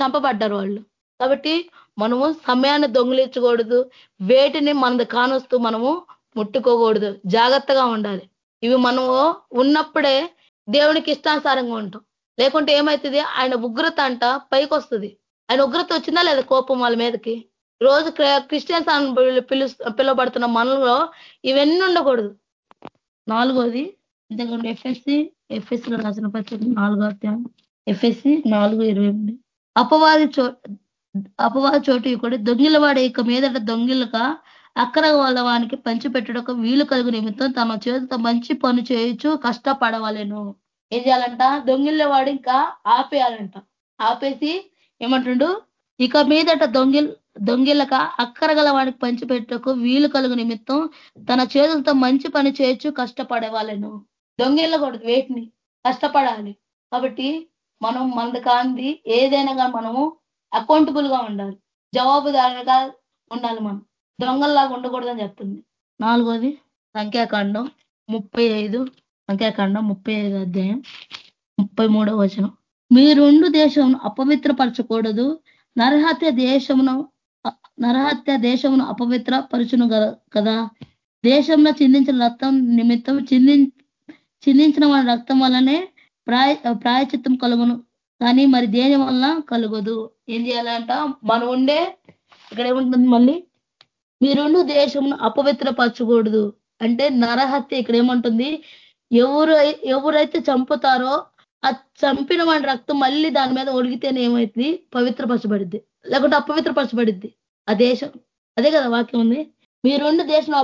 చంపబడ్డారు వాళ్ళు. కాబట్టి మనము సమయాన్ని దొంగిలించకూడదు. వేటిని మనది కానొస్తూ మనము ముట్టుకోకూడదు. జాగ్రత్తగా ఉండాలి. ఇవి మనము ఉన్నప్పుడే దేవునికి ఇష్టానుసారంగా ఉంటాం. లేకుంటే ఏమవుతుంది ఆయన ఉగ్రత అంట పైకి వస్తుంది ఆయన ఉగ్రత వచ్చిందా లేదా కోపం వాళ్ళ మీదకి? రోజు క్రిస్టియన్స్ అని పిలు పిలువబడుతున్న మనలో ఇవన్నీ ఉండకూడదు. నాలుగోది ఇంతకంటే ఎఫ్ఎస్సి లో రాసిన పత్రిక నాలుగో అధ్యాయం. ఎఫ్ఎస్సి నాలుగు ఇరవై ఎనిమిది. అపవాది చో అపవాది చోటు ఇక్కడ దొంగిల వాడే ఇక మీదట దొంగిలక అక్కడ వాళ్ళ వానికి పంచిపెట్టడం వీలు కలుగు నిమిత్తం తన చేతితో మంచి పని చేయొచ్చు కష్టపడవలేను. ఏం చేయాలంట? దొంగిళ్ళ వాడు ఇంకా ఆపేయాలంట. ఆపేసి ఏమంటుండు? ఇక మీదట దొంగిల్ దొంగిలక అక్కరగల వాడికి పంచిపెట్టకు వీలు కలుగు నిమిత్తం తన చేతులతో మంచి పని చేయొచ్చు కష్టపడేవాళ్ళను. దొంగిల్లకూడదు వేటిని? కష్టపడాలి. కాబట్టి మనం మనది కాంది ఏదైనా కానీ మనము అకౌంటబుల్గా ఉండాలి. జవాబుదారుగా ఉండాలి మనం. దొంగల్లాగా ఉండకూడదని చెప్తుంది. నాలుగోది సంఖ్యాకాండం ముప్పై ఐదు. సంఖ్యాకాండం ముప్పై ఐదు అధ్యాయం ముప్పై మూడో వచనం. మీ రెండు దేశం అపవిత్రపరచకూడదు. నరహత్య దేశమును నరహత్య దేశమును అపవిత్ర పరుచును కదా? దేశంలో చిందించిన రక్తం నిమిత్తం చింది చిందించిన వాళ్ళ రక్తం వల్లనే ప్రాయ ప్రాయచిత్తం కలుగును. కానీ మరి దేని వల్ల కలుగదు? ఏం చేయాలంట? మనం ఉండే ఇక్కడ ఏముంటుంది మళ్ళీ? మీరుండు దేశమును అపవిత్రపరచకూడదు. అంటే నరహత్య ఇక్కడ ఏమంటుంది? ఎవరు ఎవరైతే చంపుతారో ఆ చంపిన వాడి రక్తం మళ్ళీ దాని మీద ఒడిగితేనే ఏమైతుంది పవిత్రపరచబడిద్ది. లేకుంటే అపవిత్రపరచబడిద్ది ఆ దేశం. అదే కదా వాక్యం ఉంది. మీ రెండు దేశం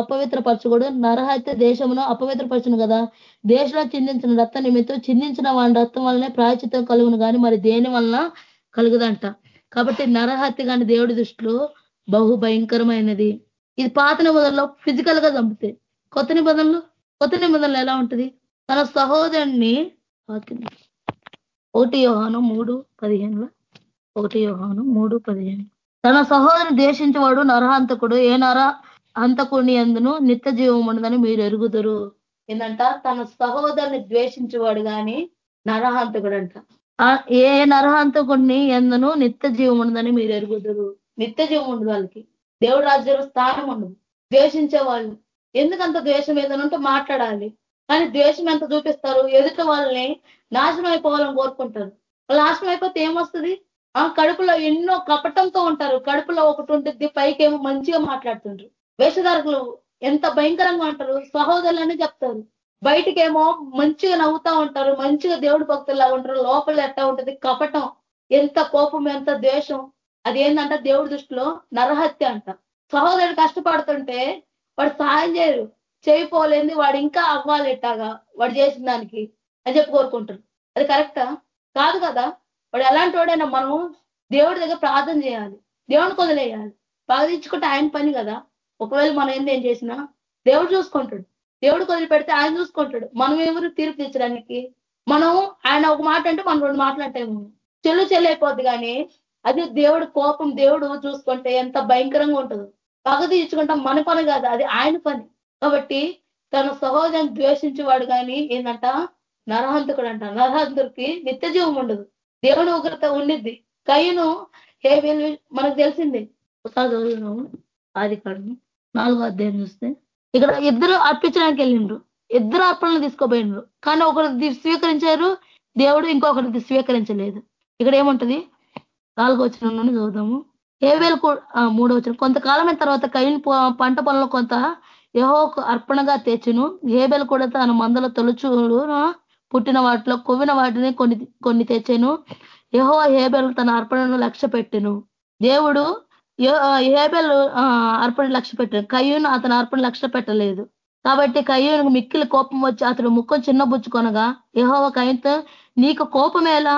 అపవిత్రపరచకూడదు. నరహత్య దేశమును అపవిత్రపరచును కదా. దేశంలో చిందించిన రక్త నిమిత్తం చిందించిన వాడి రక్తం వల్లనే ప్రాయచితం కలుగును కానీ మరి దేని వలన కలుగుదంట. కాబట్టి నరహత్య కానీ దేవుడి దృష్టిలో బహు భయంకరమైనది ఇది పాత నిబంధనలో ఫిజికల్గా చంపుతాయి కొత్త నిబంధనలు? కొత్త నిబంధనలు ఎలా ఉంటుంది? తన సహోదరుణ్ణి ఒకటి యోహాను మూడు పదిహేనులో. ఒకటి యోహాను మూడు పదిహేను. తన సహోదరుని ద్వేషించేవాడు నరహంతకుడు. ఏ నర హంతకుని ఎందును నిత్య జీవం ఉండదని మీరు ఎరుగుదరు. ఏంటంట తన సహోదరుని ద్వేషించేవాడు కానీ నరహంతకుడు అంట ఏ నరహంతకుడిని ఎందును నిత్య జీవం ఉండదని మీరు ఎరుగుదరు. నిత్య జీవం ఉండదు వాళ్ళకి. దేవుడు రాజ్యంలో స్థానం ఉండదు. ద్వేషించే వాళ్ళు ఎందుకంత ద్వేషం ఏదైనా ఉంటే మాట్లాడాలి. కానీ ద్వేషం ఎంత చూపిస్తారు? ఎదుట వాళ్ళని నాశనం అయిపోవాలని కోరుకుంటారు. నాశనం అయిపోతే ఏమొస్తుంది? ఆ కడుపులో ఎన్నో కపటంతో ఉంటారు. కడుపులో ఒకటి ఉంటుంది పైకేమో మంచిగా మాట్లాడుతుంటారు వేషధారకులు ఎంత భయంకరంగా ఉంటారు? సహోదరులని చెప్తారు. బయటికేమో మంచిగా నవ్వుతా ఉంటారు మంచిగా దేవుడి భక్తుల్లా ఉంటారు. లోపల ఎట్టా ఉంటుంది? కపటం. ఎంత కోపం ఎంత ద్వేషం. అది ఏంటంటే దేవుడి దృష్టిలో నరహత్య అంట. సహోదరుడు కష్టపడుతుంటే వాడు సహాయం చేయరు చేయిపోలేంది వాడు ఇంకా అవ్వాలి ఎట్టాగా వాడు చేసిన దానికి అని చెప్పి కోరుకుంటారు అది కరెక్టా కాదు కదా? వాడు ఎలాంటి వాడైనా మనం దేవుడి దగ్గర ప్రార్థన చేయాలి. దేవుని కొదిలేయాలి. బాధించుకుంటే ఆయన పని కదా? ఒకవేళ మనం ఏంది ఏం చేసినా దేవుడు చూసుకుంటాడు. దేవుడు కొదిలి పెడితే ఆయన చూసుకుంటాడు. మనం ఎవరు తీర్పు తీర్చడానికి? మనం ఆయన ఒక మాట అంటే మనం రెండు మాటలు చెల్లు చెల్లైపోద్ది కానీ అది దేవుడు కోపం దేవుడు చూసుకుంటే ఎంత భయంకరంగా ఉంటుందో. పగ తీర్చుకుంటాం మన పని కాదు అది ఆయన పని. కాబట్టి తన సహోదరం ద్వేషించేవాడు కానీ ఏంటంట నరహంతకుడు అంట నరహంతుడికి నిత్య జీవం ఉండదు. దేవుని ఉగ్రత ఉండిద్ది. కయ్యను ఏ మనకు తెలిసింది. ఆది కాడు. నాలుగో అధ్యాయం చూస్తే ఇక్కడ ఇద్దరు అర్పించడానికి వెళ్ళిండ్రు. ఇద్దరు అర్పణలు తీసుకోపోయినరు కానీ ఒకరు స్వీకరించారు దేవుడు ఇంకొకరిది స్వీకరించలేదు. ఇక్కడ ఏముంటది? నాలుగో వచ్చిన చూద్దాము చదువుదాము ఏవేలు మూడో వచ్చిన కొంతకాలమైన తర్వాత కైన్ పంట పొలంలో కొంత యహోకు అర్పణగా తెచ్చును. హేబెల్ కూడా తన మందల తొలుచుడు పుట్టిన వాటిలో కొవ్విన వాటిని కొన్ని కొన్ని తెచ్చాను. యహో హేబెల్ తన అర్పణను లక్ష్య పెట్టెను. దేవుడు హేబెల్ అర్పణ లక్ష్య పెట్టాను కయ్యూను అతని అర్పణ లక్ష్య పెట్టలేదు. కాబట్టి కయ్యూనికి మిక్కిలి కోపం వచ్చి అతడు ముఖం చిన్న బుచ్చుకొనగా యహోవ కయ్యంతో నీకు కోపమేలా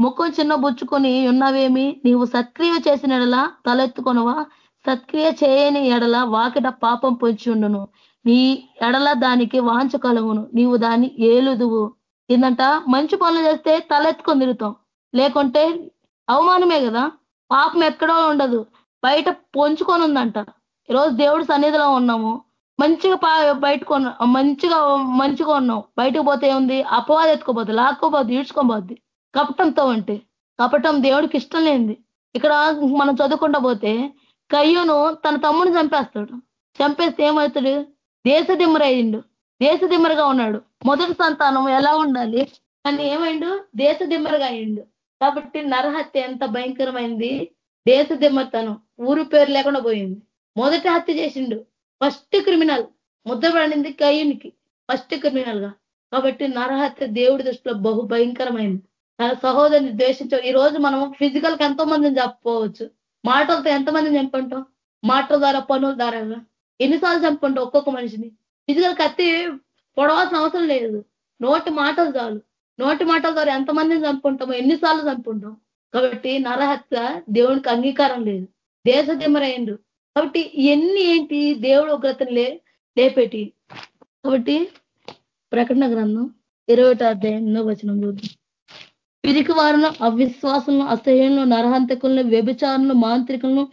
ముఖం చిన్న బుచ్చుకొని ఉన్నవేమి? నీవు సత్క్రియ చేసిన ఎడల తలెత్తుకొనవా? సత్క్రియ చేయని ఎడల వాకిట పాపం పొంచి ఉండును. నీ ఎడల దానికి వాంచ కలుగును. నీవు దాన్ని ఏలుదువు. ఏందంట? మంచి పనులు చేస్తే తలెత్తుకొని తిరుగుతాం. లేకుంటే అవమానమే కదా? పాపం ఎక్కడో ఉండదు. బయట పొంచుకొని ఉందంట. ఈరోజు దేవుడి సన్నిధిలో ఉన్నాము. మంచిగా బయటకు మంచిగా మంచిగా ఉన్నాం. బయటకు పోతే ఏముంది? అపవాది ఎత్తుకోపోద్ది లాక్కోపోద్ది ఈడ్చుకోబోద్ది. కపటంతో అంటే కపటం దేవుడికి ఇష్టం లేనిది. ఇక్కడ మనం చదువుకుండా పోతే కయ్యూను తన తమ్ముని చంపేస్తాడు. చంపేస్తే ఏమవుతాడు? దేశ దిమ్మరయ్యిండు దేశ దిమ్మరగా ఉన్నాడు. మొదటి సంతానం ఎలా ఉండాలి? అని ఏమైండు? దేశ దిమ్మరగా అయ్యిండు. కాబట్టి నరహత్య ఎంత భయంకరమైంది? దేశ దిమ్మతనం ఊరు పేరు లేకుండా పోయింది. మొదటి హత్య చేసిండు. First criminal. ముద్ర కయ్యూనికి కయ్యునికి. ఫస్ట్ క్రిమినల్గా కాబట్టి నరహత్య దేవుడి దృష్టిలో బహు భయంకరమైంది. సహోదరిని ద్వేషించ ఈ రోజు మనం ఫిజికల్కి ఎంతో మందిని చెప్పుకోవచ్చు మాటలతో ఎంతమందిని చంపుంటాం మాటల ద్వారా పనుల ద్వారా ఎన్నిసార్లు చంపుకుంటాం ఒక్కొక్క మనిషిని? ఫిజికల్ కత్తి పొడవాల్సిన అవసరం లేదు. నోటి మాటలు చాలు. నోటి మాటల ద్వారా ఎంతమందిని చంపుకుంటామో ఎన్నిసార్లు చంపుకుంటాం? కాబట్టి నరహత్య దేవునికి అంగీకారం లేదు. దేశ దిమరైండు కాబట్టి ఇవన్నీ ఏంటి? దేవుడు ఉగ్రతను లే కాబట్టి ప్రకటన గ్రంథం ఇరవై అధ్యాయం ఎన్నో వచనం చూద్దాం పిరికి వారిను అవిశ్వాసంలో అసహ్యంలో నరహంతకులను వ్యభిచారులను మాంత్రికులను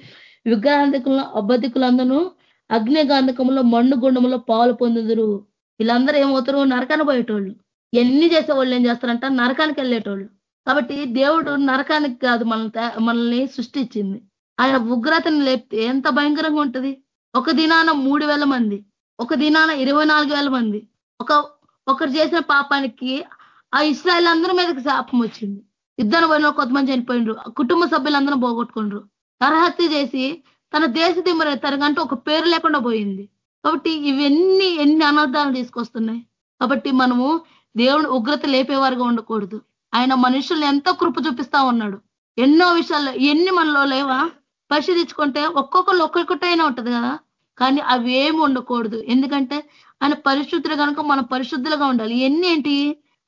విగ్రహాంతకులను అబద్ధికులందరూ అగ్నిగాంధకంలో మన్ను గుండంలో పాలు పొందుదురు. వీళ్ళందరూ ఏమవుతారు? నరకాన్ని పోయేటోళ్ళు. ఎన్ని చేసే వాళ్ళు ఏం చేస్తారంట? నరకానికి వెళ్ళేటోళ్ళు. కాబట్టి దేవుడు నరకానికి కాదు మనల్ని మనల్ని సృష్టించింది. ఆయన ఉగ్రతను లేపితే ఎంత భయంకరంగా ఉంటుంది? ఒక దినాన మూడు మంది ఒక దినాన ఇరవై మంది ఒక ఒకరు చేసిన పాపానికి ఆ ఇస్రాయల్ అందరి మీదకి శాపం వచ్చింది. ఇద్దరు పోయిన కొంతమంది చనిపోయినరు. కుటుంబ సభ్యులందరూ పోగొట్టుకుండ్రు నరహత్య చేసి తన దేశ దిమ్మర తనకంటే ఒక పేరు లేకుండా పోయింది. కాబట్టి ఇవన్నీ ఎన్ని అనర్థాలు తీసుకొస్తున్నాయి? కాబట్టి మనము దేవుని ఉగ్రత లేపేవారుగా ఉండకూడదు. ఆయన మనుషుల్ని ఎంతో కృప చూపిస్తా ఉన్నాడు. ఎన్నో విషయాల్లో ఎన్ని మనలో లేవా? పరిశీలించుకుంటే ఒక్కొక్కరు ఒక్కొక్కటైనా ఉంటది కదా. కానీ అవి ఏమి ఉండకూడదు. ఎందుకంటే ఆయన పరిశుద్ధులు కనుక మనం పరిశుద్ధులుగా ఉండాలి. ఎన్ని ఏంటి?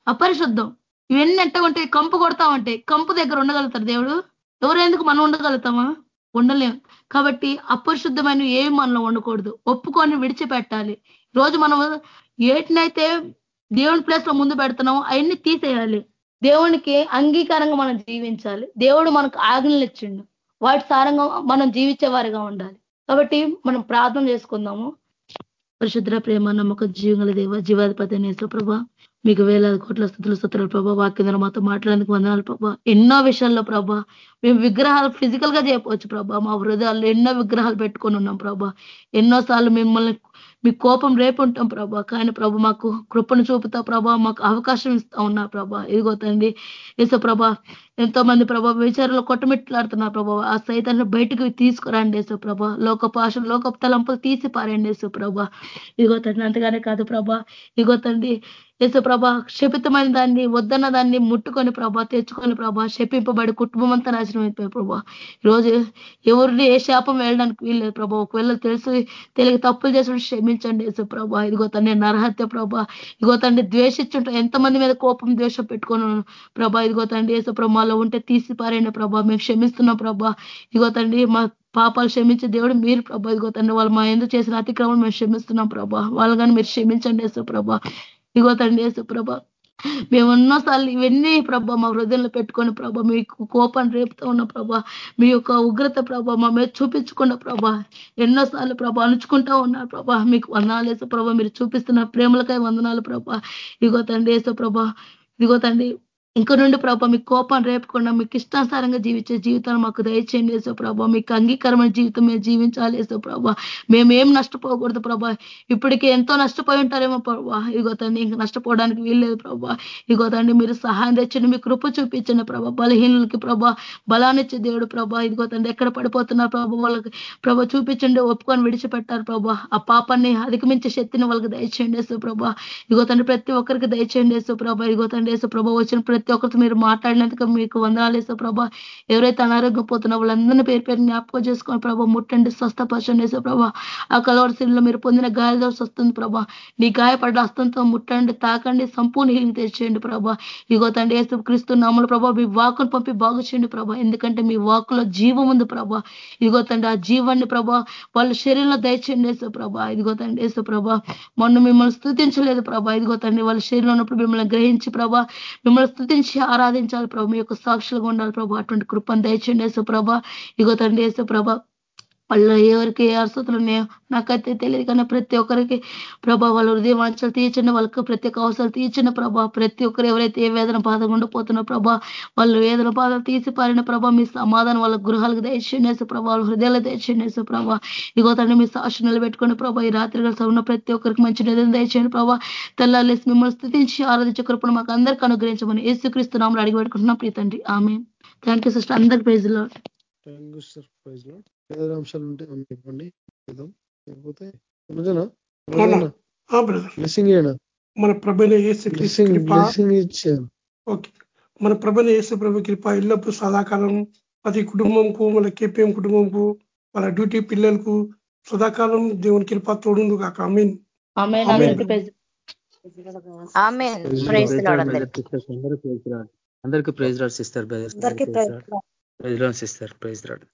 అపరిశుద్ధం. ఇవన్నీ ఎట్టగుంటే కంపు కొడతా ఉంటాయి కంపు దగ్గర ఉండగలుగుతారు దేవుడు. ఎవరెందుకు మనం ఉండగలుగుతామా? ఉండలేం. కాబట్టి అపరిశుద్ధమైన ఏమి మనలో ఉండకూడదు. ఒప్పుకొని విడిచిపెట్టాలి. రోజు మనం ఏటినైతే దేవుని ప్లేస్లో ముందు పెడుతున్నామో అవన్నీ తీసేయాలి. దేవునికి అంగీకారంగా మనం జీవించాలి. దేవుడు మనకు ఆజ్ఞలు ఇచ్చిండు. వాటి సారంగా మనం జీవించే వారిగా ఉండాలి. కాబట్టి మనం ప్రార్థన చేసుకుందాము. పరిశుద్ర ప్రేమ నమ్మక జీవంగల దేవ జీవాధిపతి నేసు ప్రభా మీకు వేలాది కోట్ల స్థుతులు స్థుతులు ప్రభా వాక్యంధ్ర మాతో మాట్లాడేందుకు వందనాలు ప్రభా. ఎన్నో విషయాల్లో ప్రభా మేము విగ్రహాలు ఫిజికల్గా చేయవచ్చు ప్రభా. మా హృదయాల్లో ఎన్నో విగ్రహాలు పెట్టుకొని ఉన్నాం ప్రభా. ఎన్నోసార్లు మిమ్మల్ని మీ కోపం రేపుంటాం ప్రభా. కానీ ప్రభు మాకు కృపను చూపుతా ప్రభా. మాకు అవకాశం ఇస్తా ఉన్నా ప్రభా. ఇదిగో తండ్రి ఏసో ప్రభా ఎంతో మంది ప్రభా విచారంలో కొట్టమిట్లాడుతున్నారు ప్రభా. ఆ సైతాన్ని బయటకు తీసుకురండి ఏసో ప్రభా. లోక పాషం లోక తలంపులు తీసి పారండి ఏసో ప్రభా. ఇదిగో తండ్రి అంతగానే కాదు ప్రభా. ఇదిగో తండ్రి యేసు ప్రభా శపితమైన దాన్ని వద్దన్న దాన్ని ముట్టుకొని ప్రభా తెచ్చుకొని ప్రభా శపింపబడి కుటుంబం అంతా నాశనం ప్రభా. ఈరోజు ఎవరిని ఏ శాపం వెళ్ళడానికి వీల్లేదు ప్రభా. ఒకవేళ తెలుసు తెలియక తప్పులు చేసి క్షమించండి యేసు ప్రభా ఇదిగో తండ్రి నరహత్య ప్రభా. ఇదిగో తండ్రి ద్వేషించుంటా ఎంతమంది మీద కోపం ద్వేషం పెట్టుకొని ప్రభా. ఇదిగో తండ్రి యేసు ప్రభాలో ఉంటే తీసి పారైన ప్రభా. మేము క్షమిస్తున్నాం ప్రభా. ఇదిగో తండ్రి మా పాపాలు క్షమించే దేవుడు మీరు ప్రభా. ఇదిగో తండ్రి వాళ్ళు మా ఎందుకు చేసిన అతిక్రమం మేము క్షమిస్తున్నాం ప్రభా. వాళ్ళు కానీ మీరు క్షమించండి యేసు ప్రభా ఇగో తండ్రి యేసు ప్రభ మేము ఎన్నోసార్లు ఇవన్నీ ప్రభా మా హృదయంలో పెట్టుకొని ప్రభా మీకు కోపాన్ని రేపుతూ ఉన్న ప్రభా మీ యొక్క ఉగ్రత ప్రభా మా మీద చూపించుకున్న ప్రభా ఎన్నోసార్లు ప్రభా అణుచుకుంటా ఉన్నారు ప్రభా మీకు వందనాలు వేసే ప్రభా మీరు చూపిస్తున్న ప్రేమలకై వందనాలు ప్రభా. ఇగో తండ్రి వేసే ప్రభా ఇదిగో తండ్రి ఇంక నుండి ప్రభావ మీ కోపం రేపకుండా మీకు ఇష్టానుసారంగా జీవించే జీవితాన్ని మాకు దయచేయండి వేసో ప్రభావ మీకు అంగీకరమైన జీవితం మేము జీవించాలి వేసో ప్రభా. మేమేం నష్టపోకూడదు ప్రభా. ఇప్పటికే ఎంతో నష్టపోయి ఉంటారేమో ప్రభా. ఇగో తండ్రి ఇంకా నష్టపోవడానికి వీల్లేదు ప్రభా. ఇగో తండ్రి మీరు సహాయం తెచ్చండి మీ కృప చూపించండి ప్రభా. బలహీనులకి ప్రభా బలాన్నిచ్చే దేవుడు ప్రభా. ఇదిగో తండ్రి ఎక్కడ పడిపోతున్నారు ప్రభా? వాళ్ళకి ప్రభా చూపించండి ఒప్పుకొని విడిచిపెట్టారు ప్రభా. ఆ పాపాన్ని అధిగమించే శక్తిని వాళ్ళకి దయచేయండి వేసో ప్రభా. ఇగో తండ్రి ప్రతి ఒక్కరికి దయచేయండి వేసో ప్రభా. ఇగో తండ్రి వేసో ప్రభా వచ్చిన ప్రతి ప్రతి ఒక్కరితో మీరు మాట్లాడినందుకు మీకు వందనాలు ప్రభా. ఎవరైతే అనారోగ్యం పోతున్నా వాళ్ళందరినీ పేరు పేరు జ్ఞాపకం చేసుకొని ప్రభా ముట్టండి స్వస్థపరచండి వేసో ప్రభా. ఆ కలవరశీల్లో మీరు పొందిన గాయాలతో వస్తుంది ప్రభా. నీ గాయపడ్డ హస్తంతో ముట్టండి తాకండి సంపూర్ణ హీలింగ్ తెచ్చేయండి ప్రభా. ఇగో తండ్రి యేసు క్రీస్తు నామలు ప్రభా మీ వాకును పంపి బాగు చేయండి ప్రభా. ఎందుకంటే మీ వాకులో జీవం ఉంది ప్రభా. ఇదిగో తండ్రి ఆ జీవాన్ని ప్రభా వాళ్ళ శరీరంలో దయచేయండి వేసు ప్రభా. ఇదిగో తండ్రి వేసు ప్రభా మొన్న మిమ్మల్ని స్థుతించలేదు ప్రభా. ఇదిగో తండ్రి వాళ్ళ శరీరంలో ఉన్నప్పుడు మిమ్మల్ని గ్రహించి ప్రభా మిమ్మల్ని స్థుతించి ఆరాధించాలి ప్రభు. మీ యొక్క సాక్షులుగా ఉండాలి ప్రభు. అటువంటి కృపను దయచేయండి వేసో ప్రభా ఇగో తండ్రి వేసో ప్రభా వాళ్ళు ఎవరికి ఏ అర్హతలు ఉన్నాయో నాకైతే తెలియదు. కానీ ప్రతి ఒక్కరికి ప్రభా వాళ్ళ హృదయం వాంఛలు తీర్చండి. వాళ్ళకి ప్రతి ఒక్క అవసరాలు తీర్చిన ప్రభా. ప్రతి ఒక్కరు ఎవరైతే ఏ వేదన బాధ ఉండిపోతున్నారో ప్రభా వాళ్ళు వేదన బాధలు తీసి పారిన ప్రభా. మీ సమాధానం వాళ్ళ గృహాలకు దయచేసి ప్రభా. వాళ్ళ హృదయాలు దయచేసి ప్రభా. ఇగో తండ్రి మీ సాక్షి నిలబెట్టుకుని ప్రభా. ఈ రాత్రి ఉన్న ప్రతి ఒక్కరికి మంచి నిధులు దయచేయండి ప్రభా. తెల్లాలేసి మిమ్మల్ని స్థుతించి ఆరాధించే కృపను మాకు అందరికీ అనుగ్రహించమని ఏసుక్రీస్తు నామలు అడిగి పెట్టుకుంటున్నాం ప్రీతండి ఆమె థ్యాంక్ యూ సిస్టర్. అందరికి ప్రైజ్లో ఏదైనా అంశాలు ఉంటే ఇవ్వండి చేద్దాం లేకపోతే బ్లెస్సింగ్ మన బ్లెస్సింగ్ ఇచ్చాను ఓకే. మన ప్రభుని యేసు ప్రభు కృప ఎల్లప్పుడూ సదాకాలం ప్రతి కుటుంబంకు మన కేపీఎం కుటుంబంకు వాళ్ళ డ్యూటీ పిల్లలకు సదాకాలం దేవుని కృప తోడుండు కాక మీన్. అందరికీ ప్రైజ్. ఆమెన్. అందరికీ. Praise Lord sister praise praise Lord sister. Praise Lord